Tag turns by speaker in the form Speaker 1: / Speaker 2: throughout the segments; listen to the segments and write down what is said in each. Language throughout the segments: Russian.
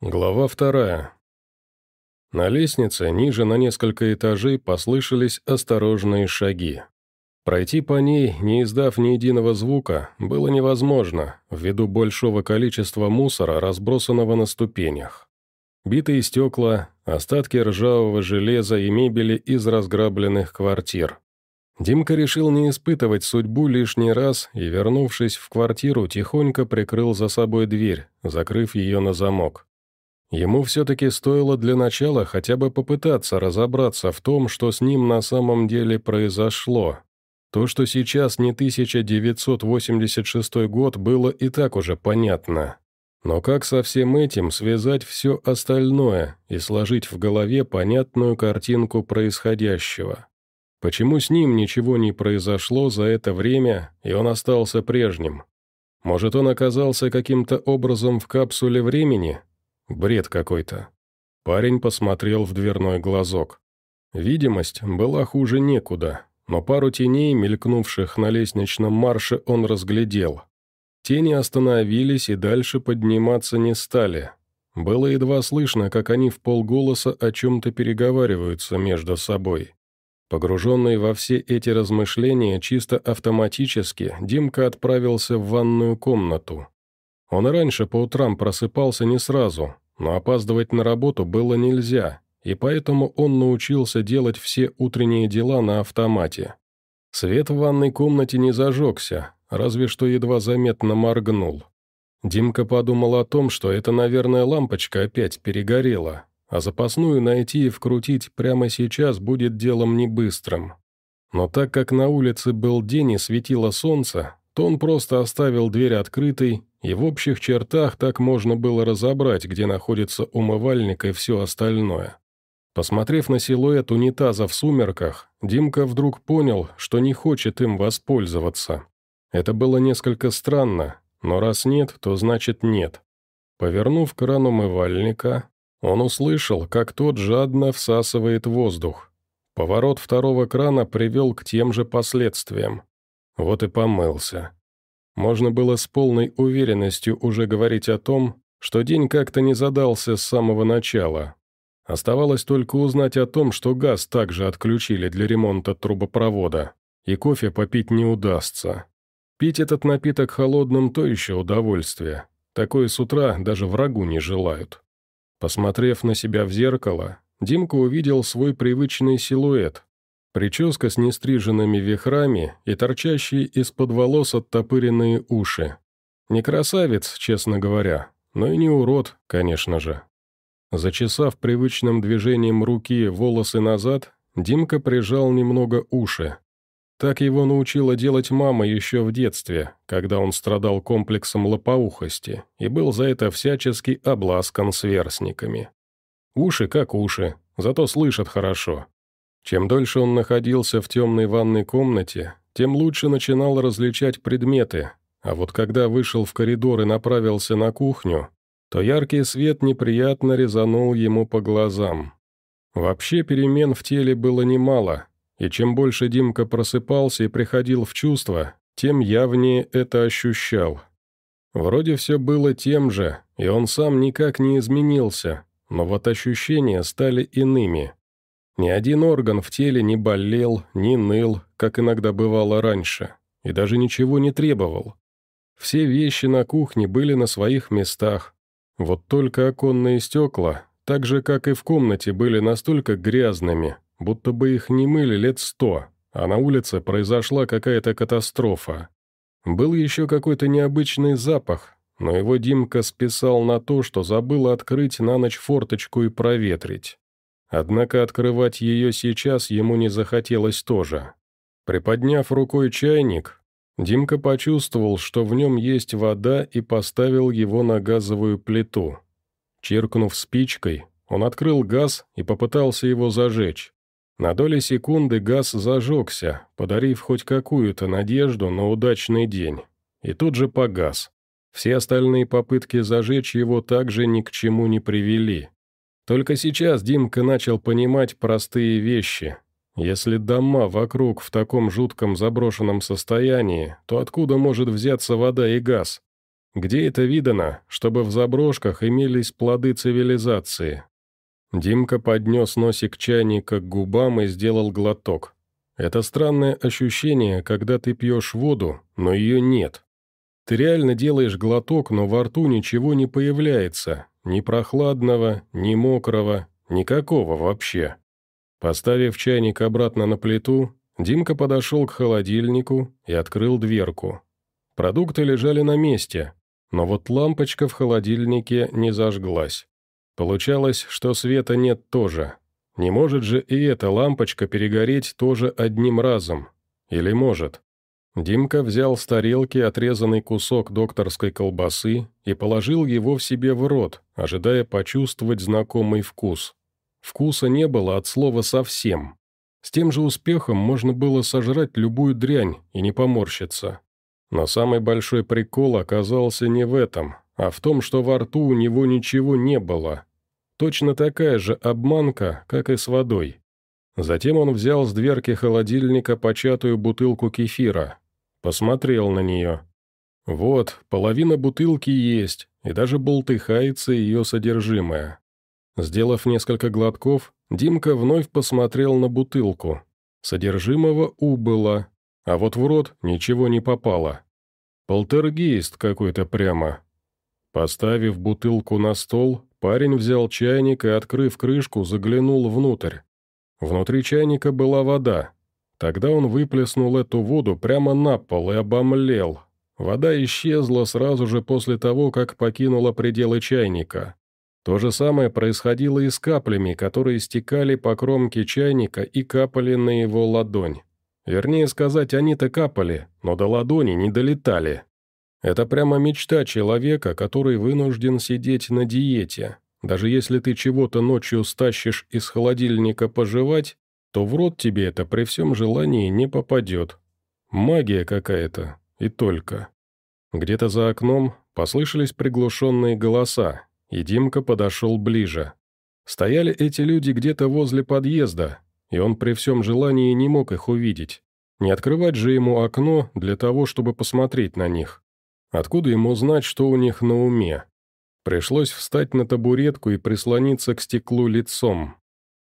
Speaker 1: Глава вторая. На лестнице, ниже на несколько этажей, послышались осторожные шаги. Пройти по ней, не издав ни единого звука, было невозможно, ввиду большого количества мусора, разбросанного на ступенях. Битые стекла, остатки ржавого железа и мебели из разграбленных квартир. Димка решил не испытывать судьбу лишний раз и, вернувшись в квартиру, тихонько прикрыл за собой дверь, закрыв ее на замок. Ему все-таки стоило для начала хотя бы попытаться разобраться в том, что с ним на самом деле произошло. То, что сейчас не 1986 год, было и так уже понятно. Но как со всем этим связать все остальное и сложить в голове понятную картинку происходящего? Почему с ним ничего не произошло за это время, и он остался прежним? Может, он оказался каким-то образом в капсуле времени, Бред какой-то. Парень посмотрел в дверной глазок. Видимость была хуже некуда, но пару теней, мелькнувших на лестничном марше, он разглядел. Тени остановились и дальше подниматься не стали. Было едва слышно, как они в полголоса о чем-то переговариваются между собой. Погруженный во все эти размышления чисто автоматически, Димка отправился в ванную комнату. Он раньше по утрам просыпался не сразу, но опаздывать на работу было нельзя, и поэтому он научился делать все утренние дела на автомате. Свет в ванной комнате не зажегся, разве что едва заметно моргнул. Димка подумал о том, что это, наверное, лампочка опять перегорела, а запасную найти и вкрутить прямо сейчас будет делом не быстрым. Но так как на улице был день и светило солнце, то он просто оставил дверь открытой и в общих чертах так можно было разобрать, где находится умывальник и все остальное. Посмотрев на силуэт унитаза в сумерках, Димка вдруг понял, что не хочет им воспользоваться. Это было несколько странно, но раз нет, то значит нет. Повернув кран умывальника, он услышал, как тот жадно всасывает воздух. Поворот второго крана привел к тем же последствиям. Вот и помылся. Можно было с полной уверенностью уже говорить о том, что день как-то не задался с самого начала. Оставалось только узнать о том, что газ также отключили для ремонта трубопровода, и кофе попить не удастся. Пить этот напиток холодным – то еще удовольствие. Такое с утра даже врагу не желают. Посмотрев на себя в зеркало, Димка увидел свой привычный силуэт, Прическа с нестриженными вихрами и торчащие из-под волос оттопыренные уши. Не красавец, честно говоря, но и не урод, конечно же. Зачесав привычным движением руки волосы назад, Димка прижал немного уши. Так его научила делать мама еще в детстве, когда он страдал комплексом лопоухости и был за это всячески обласкан сверстниками. Уши как уши, зато слышат хорошо. Чем дольше он находился в темной ванной комнате, тем лучше начинал различать предметы, а вот когда вышел в коридор и направился на кухню, то яркий свет неприятно резанул ему по глазам. Вообще перемен в теле было немало, и чем больше Димка просыпался и приходил в чувство, тем явнее это ощущал. Вроде все было тем же, и он сам никак не изменился, но вот ощущения стали иными. Ни один орган в теле не болел, не ныл, как иногда бывало раньше, и даже ничего не требовал. Все вещи на кухне были на своих местах. Вот только оконные стекла, так же, как и в комнате, были настолько грязными, будто бы их не мыли лет сто, а на улице произошла какая-то катастрофа. Был еще какой-то необычный запах, но его Димка списал на то, что забыл открыть на ночь форточку и проветрить. Однако открывать ее сейчас ему не захотелось тоже. Приподняв рукой чайник, Димка почувствовал, что в нем есть вода и поставил его на газовую плиту. Чиркнув спичкой, он открыл газ и попытался его зажечь. На доли секунды газ зажегся, подарив хоть какую-то надежду на удачный день. И тут же погас. Все остальные попытки зажечь его также ни к чему не привели. Только сейчас Димка начал понимать простые вещи. Если дома вокруг в таком жутком заброшенном состоянии, то откуда может взяться вода и газ? Где это видано, чтобы в заброшках имелись плоды цивилизации? Димка поднес носик чайника к губам и сделал глоток. Это странное ощущение, когда ты пьешь воду, но ее нет. Ты реально делаешь глоток, но во рту ничего не появляется, ни прохладного, ни мокрого, никакого вообще. Поставив чайник обратно на плиту, Димка подошел к холодильнику и открыл дверку. Продукты лежали на месте, но вот лампочка в холодильнике не зажглась. Получалось, что света нет тоже. Не может же и эта лампочка перегореть тоже одним разом. Или может? Димка взял с тарелки отрезанный кусок докторской колбасы и положил его в себе в рот, ожидая почувствовать знакомый вкус. Вкуса не было от слова совсем. С тем же успехом можно было сожрать любую дрянь и не поморщиться. Но самый большой прикол оказался не в этом, а в том, что во рту у него ничего не было. Точно такая же обманка, как и с водой. Затем он взял с дверки холодильника початую бутылку кефира. Посмотрел на нее. Вот, половина бутылки есть, и даже болтыхается ее содержимое. Сделав несколько глотков, Димка вновь посмотрел на бутылку. Содержимого убыло, а вот в рот ничего не попало. Полтергейст какой-то прямо. Поставив бутылку на стол, парень взял чайник и, открыв крышку, заглянул внутрь. Внутри чайника была вода. Тогда он выплеснул эту воду прямо на пол и обомлел. Вода исчезла сразу же после того, как покинула пределы чайника. То же самое происходило и с каплями, которые стекали по кромке чайника и капали на его ладонь. Вернее сказать, они-то капали, но до ладони не долетали. Это прямо мечта человека, который вынужден сидеть на диете. Даже если ты чего-то ночью стащишь из холодильника пожевать, то в рот тебе это при всем желании не попадет. Магия какая-то, и только. Где-то за окном послышались приглушенные голоса, и Димка подошел ближе. Стояли эти люди где-то возле подъезда, и он при всем желании не мог их увидеть. Не открывать же ему окно для того, чтобы посмотреть на них. Откуда ему знать, что у них на уме? Пришлось встать на табуретку и прислониться к стеклу лицом.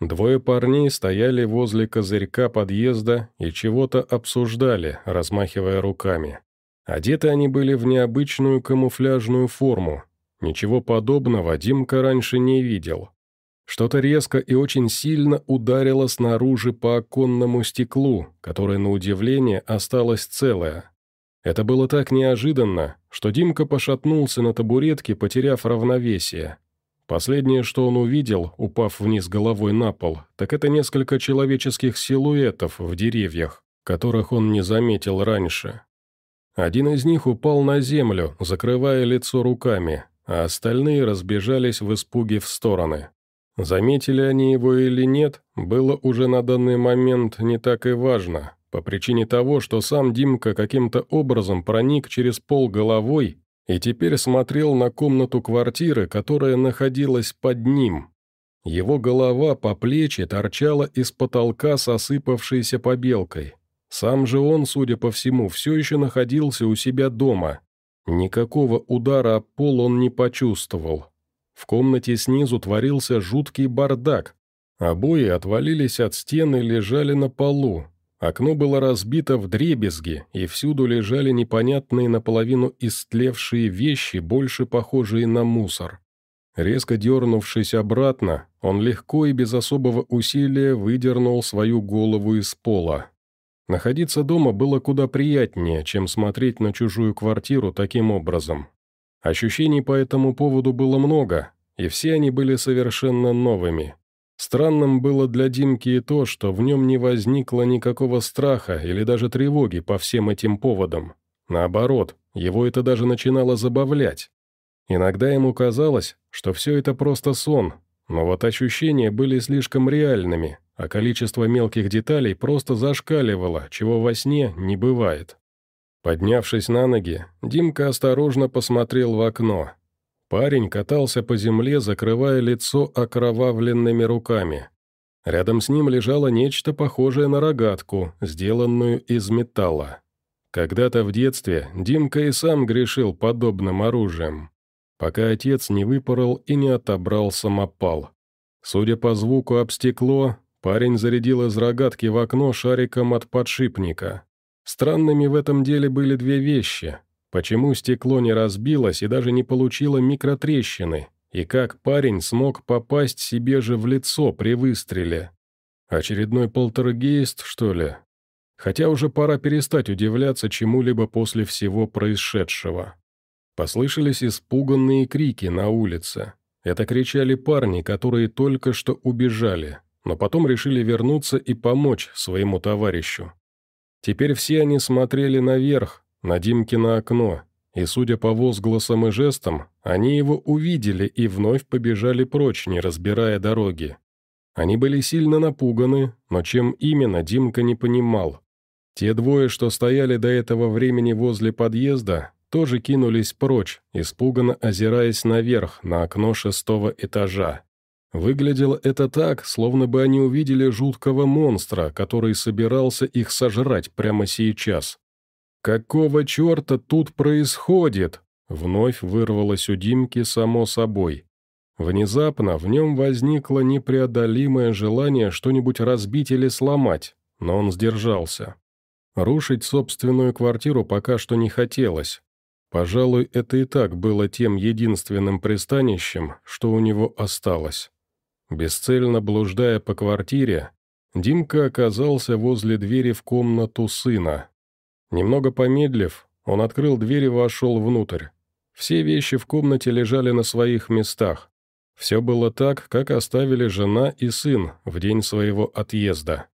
Speaker 1: Двое парней стояли возле козырька подъезда и чего-то обсуждали, размахивая руками. Одеты они были в необычную камуфляжную форму, Ничего подобного Димка раньше не видел. Что-то резко и очень сильно ударило снаружи по оконному стеклу, которое, на удивление, осталось целое. Это было так неожиданно, что Димка пошатнулся на табуретке, потеряв равновесие. Последнее, что он увидел, упав вниз головой на пол, так это несколько человеческих силуэтов в деревьях, которых он не заметил раньше. Один из них упал на землю, закрывая лицо руками, а остальные разбежались в испуге в стороны. Заметили они его или нет, было уже на данный момент не так и важно, по причине того, что сам Димка каким-то образом проник через пол головой и теперь смотрел на комнату квартиры, которая находилась под ним. Его голова по плечи торчала из потолка с осыпавшейся побелкой. Сам же он, судя по всему, все еще находился у себя дома, Никакого удара о пол он не почувствовал. В комнате снизу творился жуткий бардак. Обои отвалились от стены и лежали на полу. Окно было разбито в дребезги, и всюду лежали непонятные наполовину истлевшие вещи, больше похожие на мусор. Резко дернувшись обратно, он легко и без особого усилия выдернул свою голову из пола. Находиться дома было куда приятнее, чем смотреть на чужую квартиру таким образом. Ощущений по этому поводу было много, и все они были совершенно новыми. Странным было для Димки и то, что в нем не возникло никакого страха или даже тревоги по всем этим поводам. Наоборот, его это даже начинало забавлять. Иногда ему казалось, что все это просто сон, но вот ощущения были слишком реальными, а количество мелких деталей просто зашкаливало, чего во сне не бывает. Поднявшись на ноги, Димка осторожно посмотрел в окно. Парень катался по земле, закрывая лицо окровавленными руками. Рядом с ним лежало нечто похожее на рогатку, сделанную из металла. Когда-то в детстве Димка и сам грешил подобным оружием, пока отец не выпорол и не отобрал самопал. Судя по звуку об стекло, парень зарядил из рогатки в окно шариком от подшипника. Странными в этом деле были две вещи. Почему стекло не разбилось и даже не получило микротрещины, и как парень смог попасть себе же в лицо при выстреле. Очередной полтергейст, что ли? Хотя уже пора перестать удивляться чему-либо после всего происшедшего. Послышались испуганные крики на улице. Это кричали парни, которые только что убежали, но потом решили вернуться и помочь своему товарищу. Теперь все они смотрели наверх, на Димкино окно, и, судя по возгласам и жестам, они его увидели и вновь побежали прочь, не разбирая дороги. Они были сильно напуганы, но чем именно Димка не понимал. Те двое, что стояли до этого времени возле подъезда, тоже кинулись прочь, испуганно озираясь наверх, на окно шестого этажа. Выглядело это так, словно бы они увидели жуткого монстра, который собирался их сожрать прямо сейчас. «Какого черта тут происходит?» Вновь вырвалось у Димки само собой. Внезапно в нем возникло непреодолимое желание что-нибудь разбить или сломать, но он сдержался. Рушить собственную квартиру пока что не хотелось. Пожалуй, это и так было тем единственным пристанищем, что у него осталось. Бесцельно блуждая по квартире, Димка оказался возле двери в комнату сына. Немного помедлив, он открыл дверь и вошел внутрь. Все вещи в комнате лежали на своих местах. Все было так, как оставили жена и сын в день своего отъезда.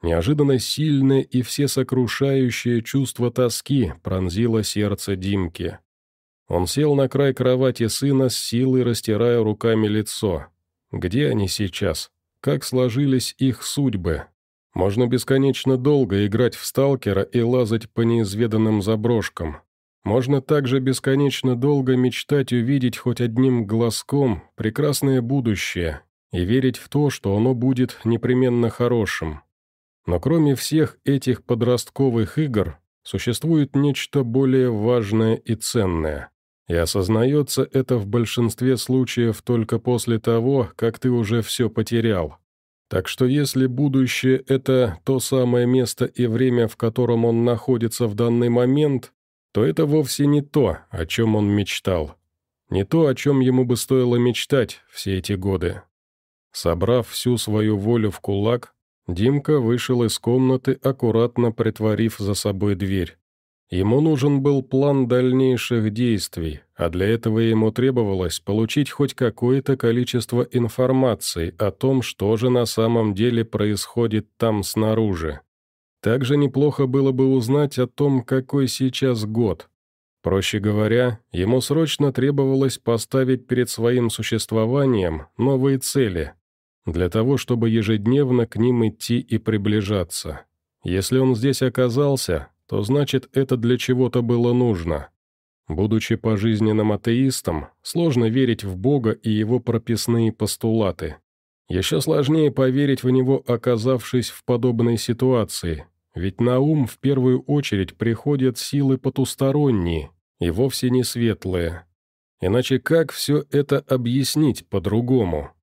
Speaker 1: Неожиданно сильное и всесокрушающее чувство тоски пронзило сердце Димки. Он сел на край кровати сына с силой, растирая руками лицо. Где они сейчас? Как сложились их судьбы? Можно бесконечно долго играть в сталкера и лазать по неизведанным заброшкам. Можно также бесконечно долго мечтать увидеть хоть одним глазком прекрасное будущее и верить в то, что оно будет непременно хорошим. Но кроме всех этих подростковых игр, существует нечто более важное и ценное. И осознается это в большинстве случаев только после того, как ты уже все потерял. Так что если будущее – это то самое место и время, в котором он находится в данный момент, то это вовсе не то, о чем он мечтал. Не то, о чем ему бы стоило мечтать все эти годы. Собрав всю свою волю в кулак, Димка вышел из комнаты, аккуратно притворив за собой дверь. Ему нужен был план дальнейших действий, а для этого ему требовалось получить хоть какое-то количество информации о том, что же на самом деле происходит там снаружи. Также неплохо было бы узнать о том, какой сейчас год. Проще говоря, ему срочно требовалось поставить перед своим существованием новые цели, для того, чтобы ежедневно к ним идти и приближаться. Если он здесь оказался, то значит это для чего-то было нужно. Будучи пожизненным атеистом, сложно верить в Бога и его прописные постулаты. Еще сложнее поверить в него, оказавшись в подобной ситуации, ведь на ум в первую очередь приходят силы потусторонние и вовсе не светлые. Иначе как все это объяснить по-другому?